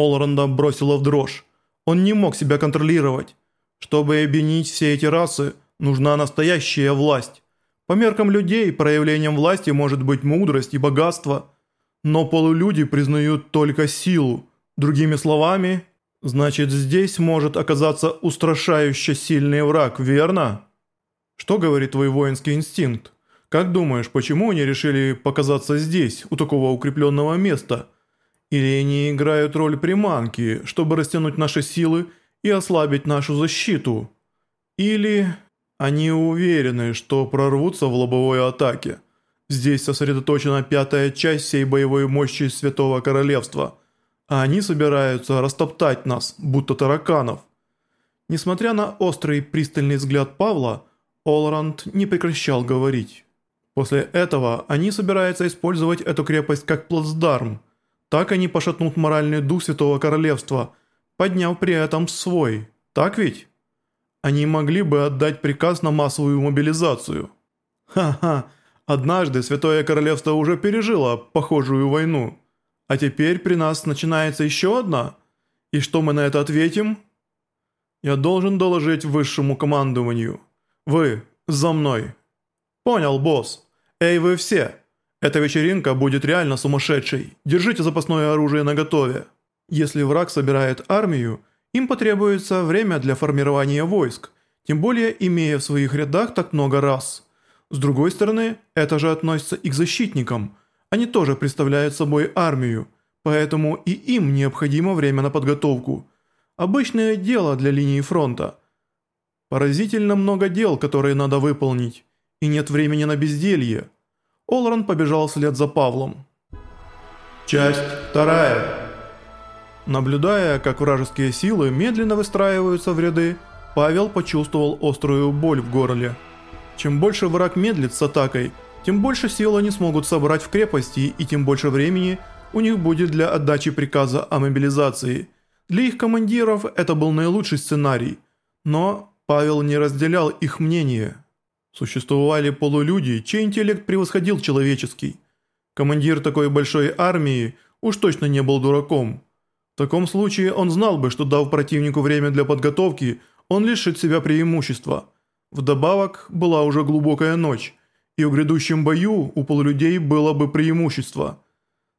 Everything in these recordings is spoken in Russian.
Олранда бросила в дрожь. Он не мог себя контролировать. Чтобы объединить все эти расы, нужна настоящая власть. По меркам людей, проявлением власти может быть мудрость и богатство. Но полулюди признают только силу. Другими словами, значит здесь может оказаться устрашающе сильный враг, верно? Что говорит твой воинский инстинкт? Как думаешь, почему они решили показаться здесь, у такого укрепленного места? Или они играют роль приманки, чтобы растянуть наши силы и ослабить нашу защиту? Или они уверены, что прорвутся в лобовой атаке? Здесь сосредоточена пятая часть всей боевой мощи Святого Королевства, а они собираются растоптать нас, будто тараканов. Несмотря на острый пристальный взгляд Павла, Олранд не прекращал говорить. После этого они собираются использовать эту крепость как плацдарм. Так они пошатнут моральный дух Святого Королевства, подняв при этом свой. Так ведь? Они могли бы отдать приказ на массовую мобилизацию. Ха-ха, однажды Святое Королевство уже пережило похожую войну. А теперь при нас начинается еще одна? И что мы на это ответим? Я должен доложить высшему командованию. Вы, за мной. «Понял, босс. Эй, вы все. Эта вечеринка будет реально сумасшедшей. Держите запасное оружие наготове. Если враг собирает армию, им потребуется время для формирования войск, тем более имея в своих рядах так много раз. С другой стороны, это же относится и к защитникам. Они тоже представляют собой армию, поэтому и им необходимо время на подготовку. Обычное дело для линии фронта. Поразительно много дел, которые надо выполнить и нет времени на безделье. Олран побежал вслед за Павлом. Часть вторая. Наблюдая, как вражеские силы медленно выстраиваются в ряды, Павел почувствовал острую боль в горле. Чем больше враг медлит с атакой, тем больше сил они смогут собрать в крепости и тем больше времени у них будет для отдачи приказа о мобилизации. Для их командиров это был наилучший сценарий, но Павел не разделял их мнение. Существовали полулюди, чей интеллект превосходил человеческий. Командир такой большой армии уж точно не был дураком. В таком случае он знал бы, что дав противнику время для подготовки, он лишит себя преимущества. Вдобавок была уже глубокая ночь, и в грядущем бою у полулюдей было бы преимущество.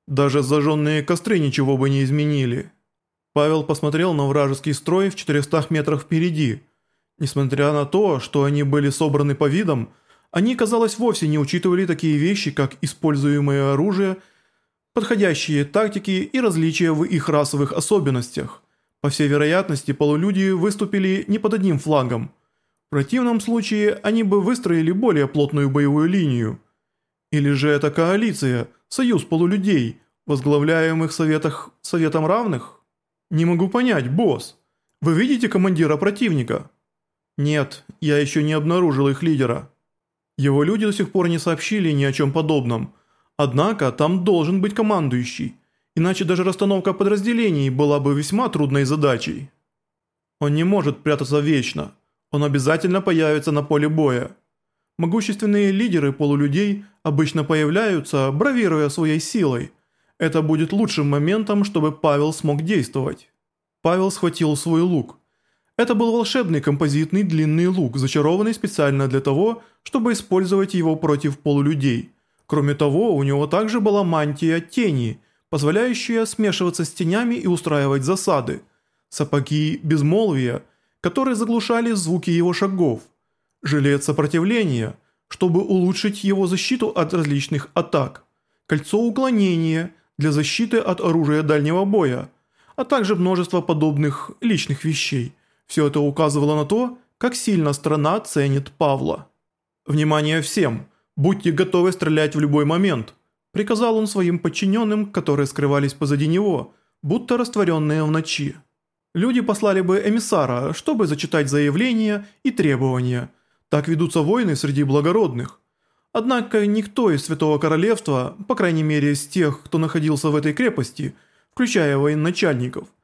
Даже зажженные костры ничего бы не изменили. Павел посмотрел на вражеский строй в 400 метрах впереди – Несмотря на то, что они были собраны по видам, они, казалось, вовсе не учитывали такие вещи, как используемое оружие, подходящие тактики и различия в их расовых особенностях. По всей вероятности, полулюди выступили не под одним флагом. В противном случае они бы выстроили более плотную боевую линию. Или же это коалиция, союз полулюдей, возглавляемых советах, советом равных? Не могу понять, босс. Вы видите командира противника? «Нет, я еще не обнаружил их лидера. Его люди до сих пор не сообщили ни о чем подобном. Однако там должен быть командующий, иначе даже расстановка подразделений была бы весьма трудной задачей. Он не может прятаться вечно, он обязательно появится на поле боя. Могущественные лидеры полулюдей обычно появляются, бравируя своей силой. Это будет лучшим моментом, чтобы Павел смог действовать». Павел схватил свой лук. Это был волшебный композитный длинный лук, зачарованный специально для того, чтобы использовать его против полулюдей. Кроме того, у него также была мантия тени, позволяющая смешиваться с тенями и устраивать засады. Сапоги безмолвия, которые заглушали звуки его шагов. Жилет сопротивления, чтобы улучшить его защиту от различных атак. Кольцо уклонения для защиты от оружия дальнего боя, а также множество подобных личных вещей – все это указывало на то, как сильно страна ценит Павла. «Внимание всем! Будьте готовы стрелять в любой момент!» Приказал он своим подчиненным, которые скрывались позади него, будто растворенные в ночи. Люди послали бы эмиссара, чтобы зачитать заявления и требования. Так ведутся войны среди благородных. Однако никто из Святого Королевства, по крайней мере из тех, кто находился в этой крепости, включая военачальников –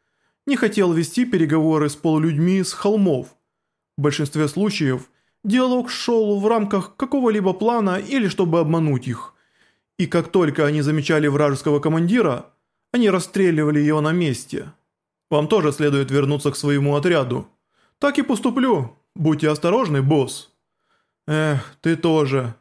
не хотел вести переговоры с полулюдьми с холмов. В большинстве случаев диалог шел в рамках какого-либо плана или чтобы обмануть их. И как только они замечали вражеского командира, они расстреливали его на месте. Вам тоже следует вернуться к своему отряду. Так и поступлю. Будьте осторожны, босс. Эх, ты тоже.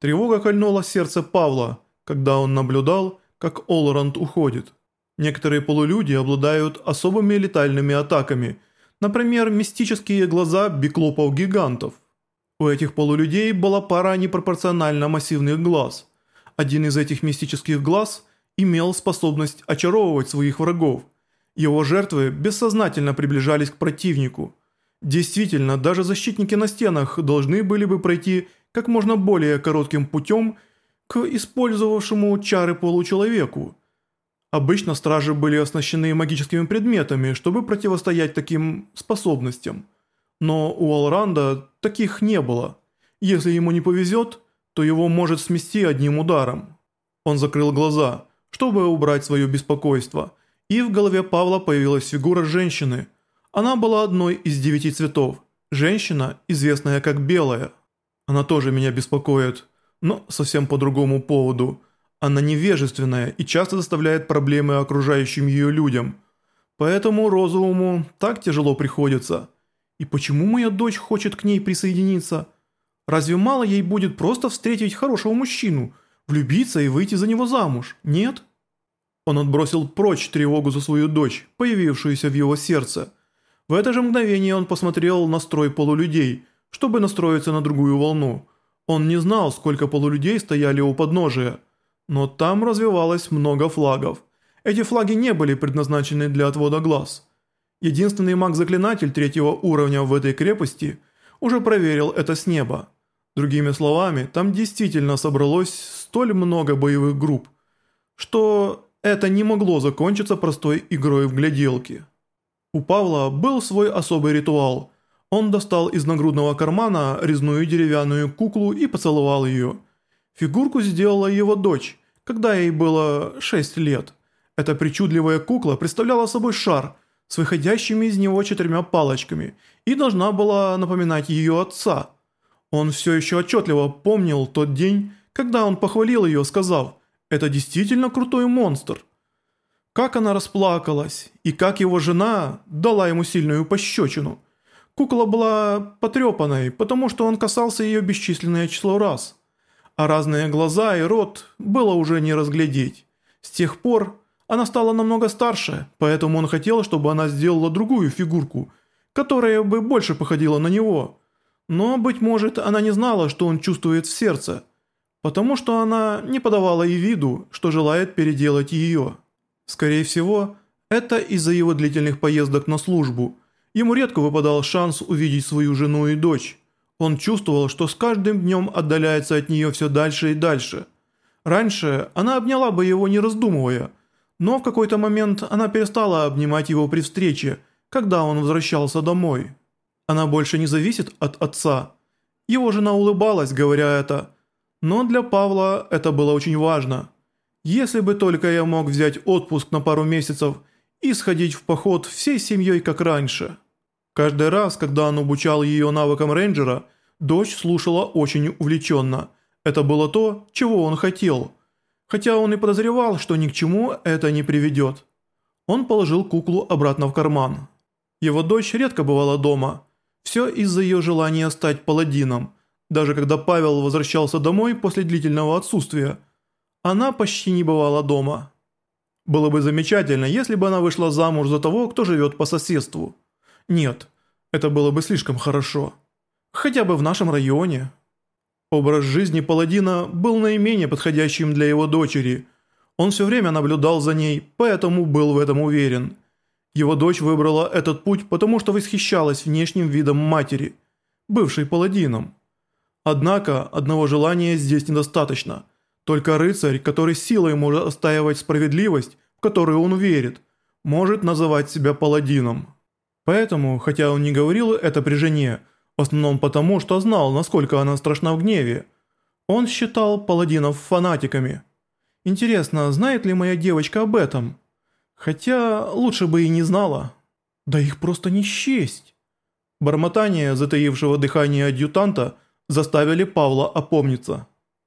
Тревога кольнула сердце Павла, когда он наблюдал, как Олранд уходит. Некоторые полулюди обладают особыми летальными атаками, например, мистические глаза биклопов-гигантов. У этих полулюдей была пара непропорционально массивных глаз. Один из этих мистических глаз имел способность очаровывать своих врагов. Его жертвы бессознательно приближались к противнику. Действительно, даже защитники на стенах должны были бы пройти как можно более коротким путем к использовавшему чары получеловеку. Обычно стражи были оснащены магическими предметами, чтобы противостоять таким способностям. Но у Алранда таких не было. Если ему не повезет, то его может смести одним ударом. Он закрыл глаза, чтобы убрать свое беспокойство, и в голове Павла появилась фигура женщины – она была одной из девяти цветов. Женщина, известная как Белая. Она тоже меня беспокоит, но совсем по другому поводу. Она невежественная и часто доставляет проблемы окружающим ее людям. Поэтому розовому так тяжело приходится. И почему моя дочь хочет к ней присоединиться? Разве мало ей будет просто встретить хорошего мужчину, влюбиться и выйти за него замуж? Нет? Он отбросил прочь тревогу за свою дочь, появившуюся в его сердце – в это же мгновение он посмотрел на строй полулюдей, чтобы настроиться на другую волну. Он не знал, сколько полулюдей стояли у подножия, но там развивалось много флагов. Эти флаги не были предназначены для отвода глаз. Единственный маг-заклинатель третьего уровня в этой крепости уже проверил это с неба. Другими словами, там действительно собралось столь много боевых групп, что это не могло закончиться простой игрой в гляделки. У Павла был свой особый ритуал. Он достал из нагрудного кармана резную деревянную куклу и поцеловал ее. Фигурку сделала его дочь, когда ей было 6 лет. Эта причудливая кукла представляла собой шар с выходящими из него четырьмя палочками и должна была напоминать ее отца. Он все еще отчетливо помнил тот день, когда он похвалил ее, сказав «Это действительно крутой монстр». Как она расплакалась, и как его жена дала ему сильную пощечину. Кукла была потрепанной, потому что он касался ее бесчисленное число раз. А разные глаза и рот было уже не разглядеть. С тех пор она стала намного старше, поэтому он хотел, чтобы она сделала другую фигурку, которая бы больше походила на него. Но, быть может, она не знала, что он чувствует в сердце, потому что она не подавала и виду, что желает переделать ее. Скорее всего, это из-за его длительных поездок на службу. Ему редко выпадал шанс увидеть свою жену и дочь. Он чувствовал, что с каждым днем отдаляется от нее все дальше и дальше. Раньше она обняла бы его не раздумывая, но в какой-то момент она перестала обнимать его при встрече, когда он возвращался домой. Она больше не зависит от отца. Его жена улыбалась, говоря это, но для Павла это было очень важно – если бы только я мог взять отпуск на пару месяцев и сходить в поход всей семьей, как раньше. Каждый раз, когда он обучал ее навыкам рейнджера, дочь слушала очень увлеченно. Это было то, чего он хотел. Хотя он и подозревал, что ни к чему это не приведет. Он положил куклу обратно в карман. Его дочь редко бывала дома. Все из-за ее желания стать паладином. Даже когда Павел возвращался домой после длительного отсутствия – она почти не бывала дома. Было бы замечательно, если бы она вышла замуж за того, кто живет по соседству. Нет, это было бы слишком хорошо. Хотя бы в нашем районе. Образ жизни паладина был наименее подходящим для его дочери. Он все время наблюдал за ней, поэтому был в этом уверен. Его дочь выбрала этот путь, потому что восхищалась внешним видом матери, бывшей паладином. Однако одного желания здесь недостаточно – только рыцарь, который силой может отстаивать справедливость, в которую он верит, может называть себя паладином. Поэтому, хотя он не говорил это при жене, в основном потому, что знал, насколько она страшна в гневе, он считал паладинов фанатиками. Интересно, знает ли моя девочка об этом? Хотя лучше бы и не знала. Да их просто не счесть. Бормотание затаившего дыхание адъютанта заставили Павла опомниться.